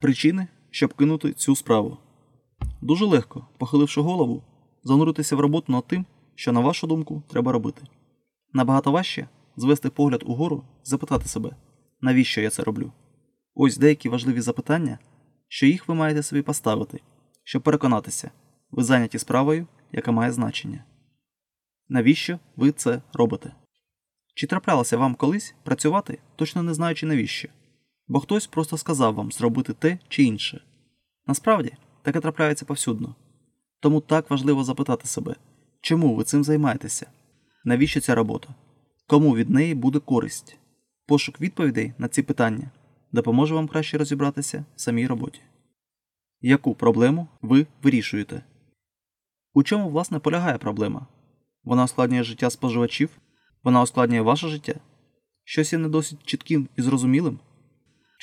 Причини, щоб кинути цю справу. Дуже легко, похиливши голову, зануритися в роботу над тим, що, на вашу думку, треба робити. Набагато важче звести погляд угору і запитати себе, навіщо я це роблю. Ось деякі важливі запитання, що їх ви маєте собі поставити, щоб переконатися, ви зайняті справою, яка має значення. Навіщо ви це робите? Чи траплялося вам колись працювати, точно не знаючи навіщо? Бо хтось просто сказав вам зробити те чи інше. Насправді, таке трапляється повсюдно. Тому так важливо запитати себе, чому ви цим займаєтеся? Навіщо ця робота? Кому від неї буде користь? Пошук відповідей на ці питання допоможе вам краще розібратися в самій роботі. Яку проблему ви вирішуєте? У чому, власне, полягає проблема? Вона ускладнює життя споживачів? Вона ускладнює ваше життя? Щось є не досить чітким і зрозумілим?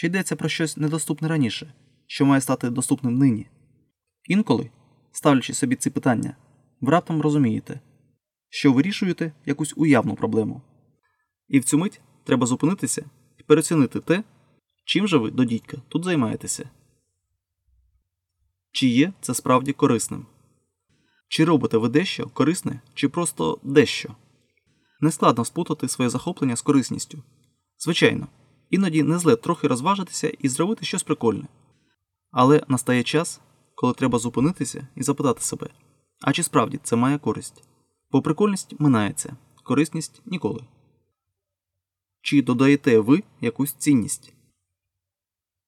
Чи йдеться про щось недоступне раніше, що має стати доступним нині? Інколи, ставлячи собі ці питання, ви раптом розумієте, що вирішуєте якусь уявну проблему. І в цю мить треба зупинитися і переоцінити те, чим же ви до дідька тут займаєтеся. Чи є це справді корисним? Чи робите ви дещо корисне, чи просто дещо? Нескладно сплутати своє захоплення з корисністю. Звичайно, іноді не зле трохи розважитися і зробити щось прикольне. Але настає час, коли треба зупинитися і запитати себе, а чи справді це має користь? Бо прикольність минається, корисність ніколи. Чи додаєте ви якусь цінність?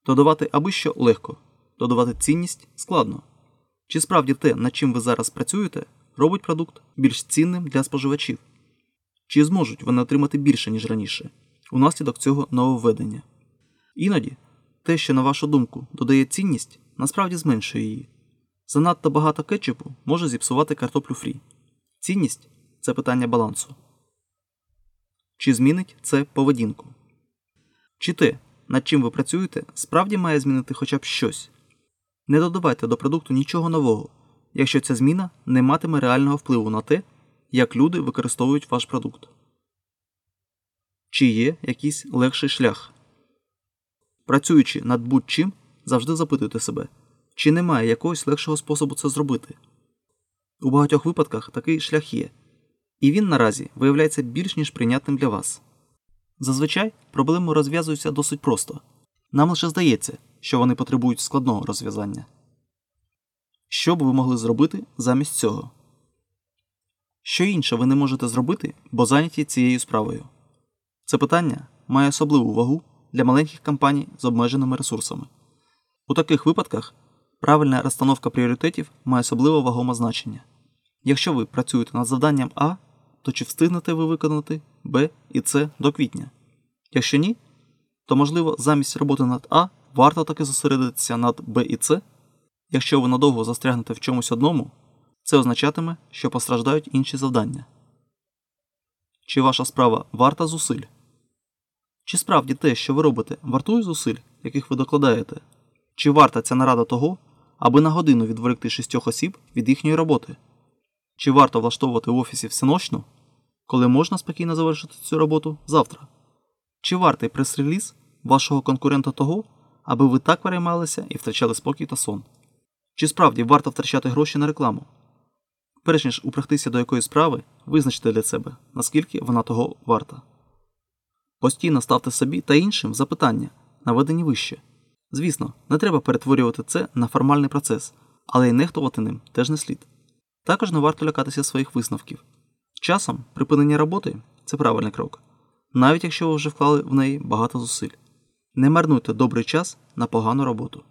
Додавати аби що легко, додавати цінність складно. Чи справді те, над чим ви зараз працюєте, робить продукт більш цінним для споживачів? Чи зможуть вони отримати більше, ніж раніше, унаслідок цього нововведення? Іноді те, що, на вашу думку, додає цінність, насправді зменшує її. Занадто багато кетчупу може зіпсувати картоплю фрі. Цінність це питання балансу. Чи змінить це поведінку? Чи те, над чим ви працюєте, справді має змінити хоча б щось? Не додавайте до продукту нічого нового, якщо ця зміна не матиме реального впливу на те, як люди використовують ваш продукт. Чи є якийсь легший шлях? Працюючи над будь-чим, завжди запитуйте себе, чи немає якогось легшого способу це зробити. У багатьох випадках такий шлях є, і він наразі виявляється більш ніж прийнятним для вас. Зазвичай проблеми розв'язуються досить просто. Нам лише здається, що вони потребують складного розв'язання. Що б ви могли зробити замість цього? Що інше ви не можете зробити, бо зайняті цією справою? Це питання має особливу вагу для маленьких компаній з обмеженими ресурсами. У таких випадках правильна розстановка пріоритетів має особливо вагоме значення. Якщо ви працюєте над завданням А, то чи встигнете ви виконати Б і С до квітня? Якщо ні, то можливо замість роботи над А варто таки зосередитися над Б і С. Якщо ви надовго застрягнете в чомусь одному, це означатиме, що постраждають інші завдання. Чи ваша справа варта зусиль? Чи справді те, що ви робите, вартує зусиль, яких ви докладаєте? Чи варта ця нарада того, аби на годину відволікти шістьох осіб від їхньої роботи? Чи варто влаштовувати в офісі всеночну, коли можна спокійно завершити цю роботу завтра? Чи вартий прес-реліз вашого конкурента того, аби ви так переймалися і втрачали спокій та сон? Чи справді варто втрачати гроші на рекламу? Перш ніж упрягтися до якоїсь справи, визначте для себе, наскільки вона того варта. Постійно ставте собі та іншим запитання, наведені вище. Звісно, не треба перетворювати це на формальний процес, але й нехтувати ним теж не слід. Також не варто лякатися своїх висновків. Часом припинення роботи це правильний крок, навіть якщо ви вже вклали в неї багато зусиль. Не марнуйте добрий час на погану роботу.